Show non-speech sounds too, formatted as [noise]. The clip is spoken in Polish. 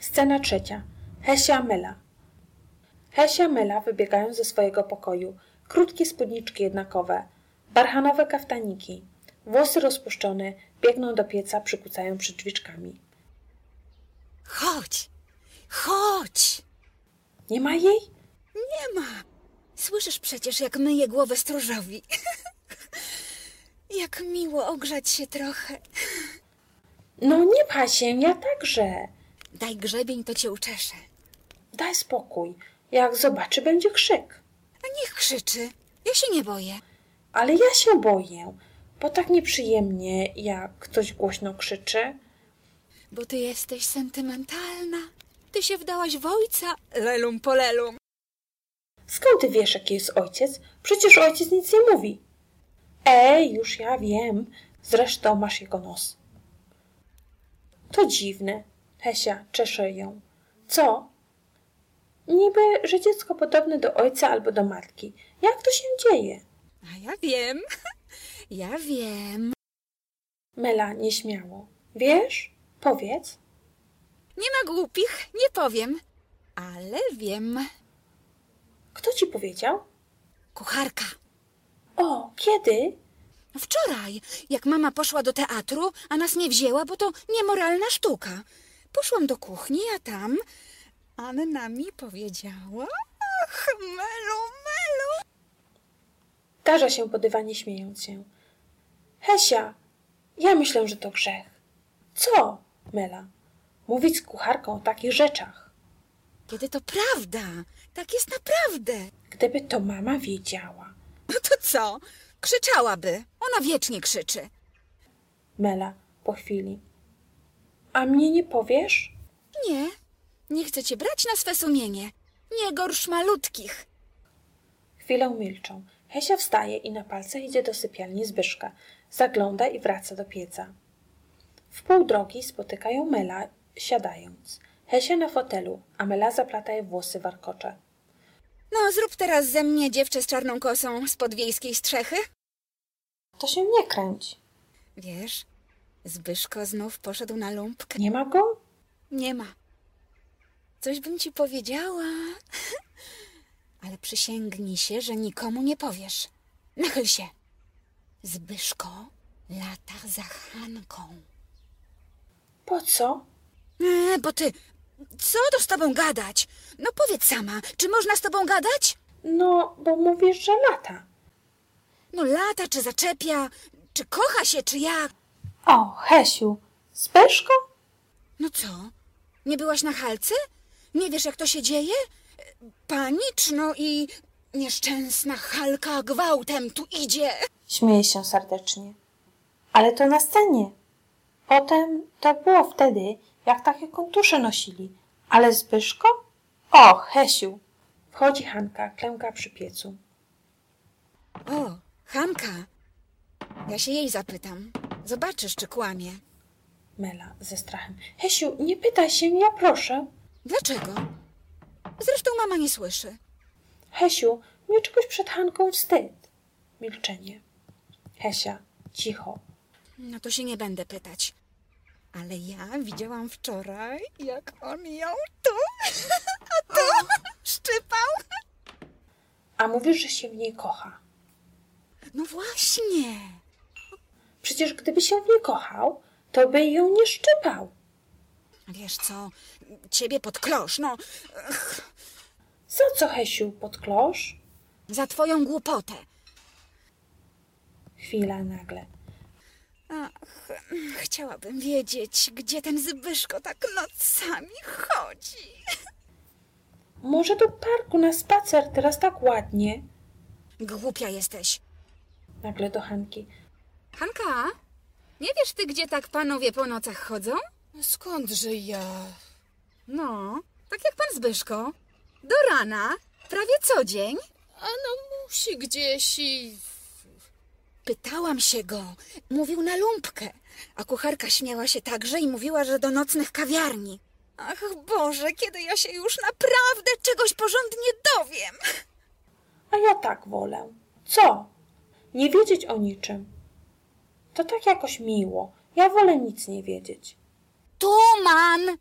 Scena trzecia. Hesia Mela. Hesia Mela wybiegają ze swojego pokoju. Krótkie spódniczki jednakowe, barchanowe kaftaniki, włosy rozpuszczone, biegną do pieca, przykucają przed drzwiczkami. Chodź, chodź. Nie ma jej? Nie ma. Słyszysz przecież, jak myje głowę stróżowi. [laughs] jak miło ogrzać się trochę. No nie się, ja także. Daj grzebień, to cię uczeszę. Daj spokój. Jak zobaczy, będzie krzyk. A niech krzyczy. Ja się nie boję. Ale ja się boję, bo tak nieprzyjemnie, jak ktoś głośno krzyczy. Bo ty jesteś sentymentalna. Ty się wdałaś w ojca. Lelum polelum. Skąd ty wiesz, jaki jest ojciec? Przecież ojciec nic nie mówi. Ej, już ja wiem. Zresztą masz jego nos. To dziwne. Hesia czesze ją. Co? Niby, że dziecko podobne do ojca albo do matki. Jak to się dzieje? A ja wiem. [laughs] Ja wiem. Mela nieśmiało. Wiesz? Powiedz. Nie ma głupich, nie powiem. Ale wiem. Kto ci powiedział? Kucharka. O, kiedy? Wczoraj, jak mama poszła do teatru, a nas nie wzięła, bo to niemoralna sztuka. Poszłam do kuchni, a tam Anna mi powiedziała... Ach, Melu, Melu. Tarza się po dywanie śmiejąc się. Hesia, ja myślę, że to grzech. Co, Mela? Mówić z kucharką o takich rzeczach. Kiedy to prawda, tak jest naprawdę. Gdyby to mama wiedziała. No to co? Krzyczałaby. Ona wiecznie krzyczy. Mela po chwili. A mnie nie powiesz? Nie, nie chcę cię brać na swe sumienie. Nie gorsz malutkich. Chwilę milczą. Hesia wstaje i na palcach idzie do sypialni Zbyszka. Zagląda i wraca do pieca. W pół drogi spotykają Mela, siadając. Hesia na fotelu, a Mela zaplata jej włosy warkocze. No, zrób teraz ze mnie dziewczę z czarną kosą z podwiejskiej strzechy. To się nie kręć. Wiesz, Zbyszko znów poszedł na lumpkę. Nie ma go? Nie ma. Coś bym ci powiedziała, [laughs] ale przysięgnij się, że nikomu nie powiesz. Nachyl się. Zbyszko lata za Hanką. Po co? E, bo ty, co to z tobą gadać? No powiedz sama, czy można z tobą gadać? No, bo mówisz, że lata. No lata, czy zaczepia, czy kocha się, czy jak? O, Hesiu, Zbyszko? No co? Nie byłaś na halce? Nie wiesz, jak to się dzieje? Paniczno i nieszczęsna Halka gwałtem tu idzie. Śmieje się serdecznie. Ale to na scenie. Potem to było wtedy, jak takie kontusze nosili. Ale Zbyszko? O, Hesiu! Wchodzi Hanka, klęka przy piecu. O, Hanka. Ja się jej zapytam. Zobaczysz, czy kłamie. Mela ze strachem. Hesiu, nie pytaj się, ja proszę. Dlaczego? Zresztą mama nie słyszy. Hesiu, mnie czegoś przed Hanką wstyd. Milczenie. Hesia, cicho. No to się nie będę pytać. Ale ja widziałam wczoraj, jak on ją tu, [laughs] a tu szczypał. A mówisz, że się w niej kocha. No właśnie. Przecież gdyby się w niej kochał, to by ją nie szczypał. Wiesz co, ciebie pod klosz, no, Za co, Hesiu, pod klosz? za twoją głupotę. Chwila nagle. Ach, chciałabym wiedzieć, gdzie ten Zbyszko tak nocami chodzi. Może do parku na spacer, teraz tak ładnie. Głupia jesteś. Nagle do Hanki. Hanka, nie wiesz ty, gdzie tak panowie po nocach chodzą? Skądże ja? No, tak jak pan Zbyszko. Do rana, prawie co dzień. A no musi gdzieś i... Pytałam się go. Mówił na lumpkę. A kucharka śmiała się także i mówiła, że do nocnych kawiarni. Ach Boże, kiedy ja się już naprawdę czegoś porządnie dowiem. A ja tak wolę. Co? Nie wiedzieć o niczym. To tak jakoś miło. Ja wolę nic nie wiedzieć. Tuman!